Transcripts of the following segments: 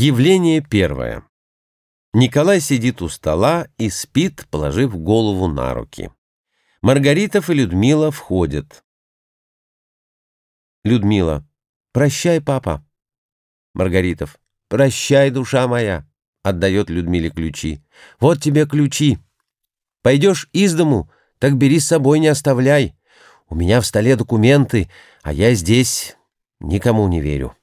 Явление первое. Николай сидит у стола и спит, положив голову на руки. Маргаритов и Людмила входят. Людмила. «Прощай, папа». Маргаритов. «Прощай, душа моя», — отдает Людмиле ключи. «Вот тебе ключи. Пойдешь из дому, так бери с собой, не оставляй. У меня в столе документы, а я здесь никому не верю».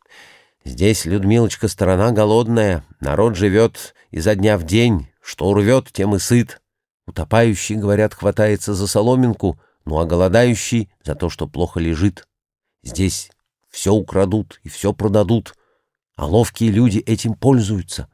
Здесь, Людмилочка, страна голодная, народ живет изо дня в день, что урвет, тем и сыт. Утопающий, говорят, хватается за соломинку, ну а голодающий — за то, что плохо лежит. Здесь все украдут и все продадут, а ловкие люди этим пользуются.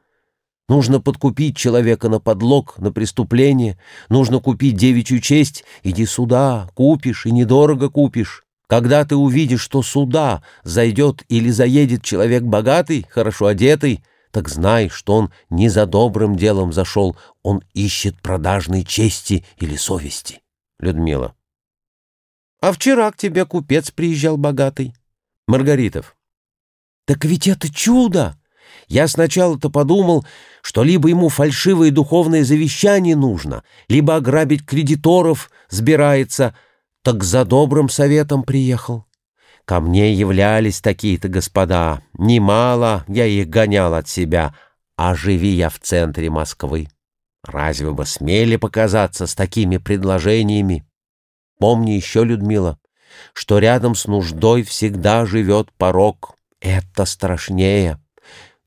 Нужно подкупить человека на подлог, на преступление, нужно купить девичью честь, иди сюда, купишь и недорого купишь. Когда ты увидишь, что сюда зайдет или заедет человек богатый, хорошо одетый, так знай, что он не за добрым делом зашел, он ищет продажной чести или совести. Людмила. А вчера к тебе купец приезжал богатый. Маргаритов. Так ведь это чудо! Я сначала-то подумал, что либо ему фальшивое духовное завещание нужно, либо ограбить кредиторов сбирается — так за добрым советом приехал. Ко мне являлись такие-то господа. Немало я их гонял от себя, а живи я в центре Москвы. Разве бы смели показаться с такими предложениями? Помни еще, Людмила, что рядом с нуждой всегда живет порог. Это страшнее.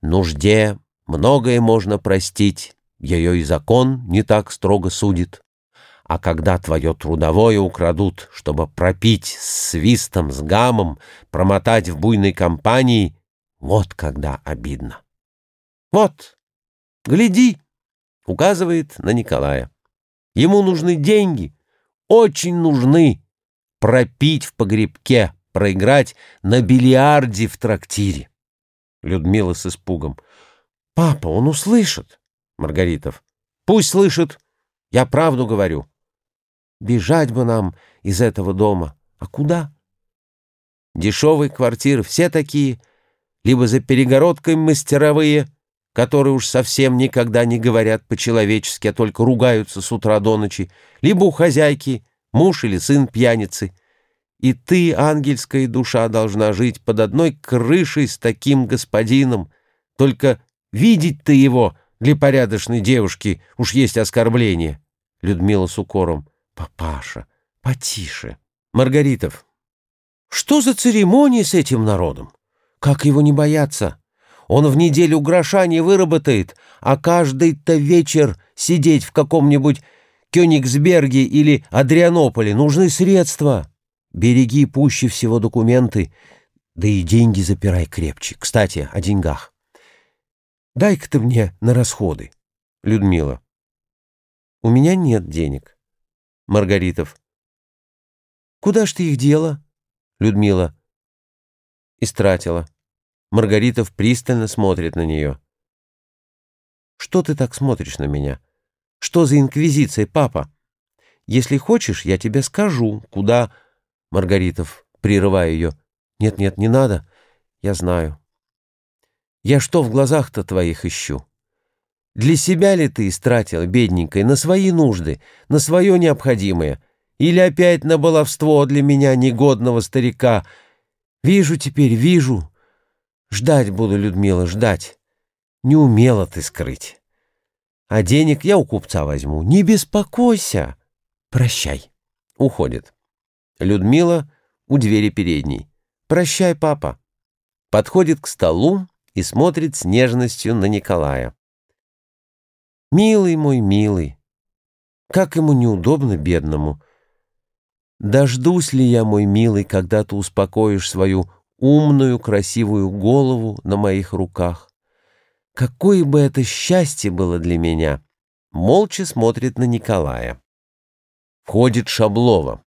Нужде многое можно простить, ее и закон не так строго судит. А когда твое трудовое украдут, чтобы пропить с свистом, с гамом, промотать в буйной компании, вот когда обидно. Вот, гляди, указывает на Николая. Ему нужны деньги, очень нужны. Пропить в погребке, проиграть на бильярде в трактире. Людмила с испугом. «Папа, он услышит!» Маргаритов. «Пусть слышит, я правду говорю». Бежать бы нам из этого дома. А куда? Дешевые квартиры все такие, либо за перегородкой мастеровые, которые уж совсем никогда не говорят по-человечески, а только ругаются с утра до ночи, либо у хозяйки муж или сын пьяницы. И ты, ангельская душа, должна жить под одной крышей с таким господином. Только видеть ты его для порядочной девушки уж есть оскорбление. Людмила с укором. Папаша, потише. Маргаритов. Что за церемонии с этим народом? Как его не бояться? Он в неделю гроша не выработает, а каждый-то вечер сидеть в каком-нибудь Кёнигсберге или Адрианополе нужны средства. Береги пуще всего документы, да и деньги запирай крепче. Кстати, о деньгах. Дай-ка ты мне на расходы. Людмила. У меня нет денег. Маргаритов. Куда ж ты их дела? Людмила. Истратила. Маргаритов пристально смотрит на нее. Что ты так смотришь на меня? Что за инквизиция, папа? Если хочешь, я тебе скажу, куда... Маргаритов, прерывая ее. Нет-нет, не надо. Я знаю. Я что в глазах-то твоих ищу? Для себя ли ты истратил, бедненькой, на свои нужды, на свое необходимое? Или опять на баловство для меня, негодного старика? Вижу теперь, вижу. Ждать буду, Людмила, ждать. Не умела ты скрыть. А денег я у купца возьму. Не беспокойся. Прощай. Уходит. Людмила у двери передней. Прощай, папа. Подходит к столу и смотрит с нежностью на Николая. Милый мой, милый, как ему неудобно, бедному. Дождусь ли я, мой милый, когда ты успокоишь свою умную, красивую голову на моих руках? Какое бы это счастье было для меня! Молча смотрит на Николая. Входит Шаблова.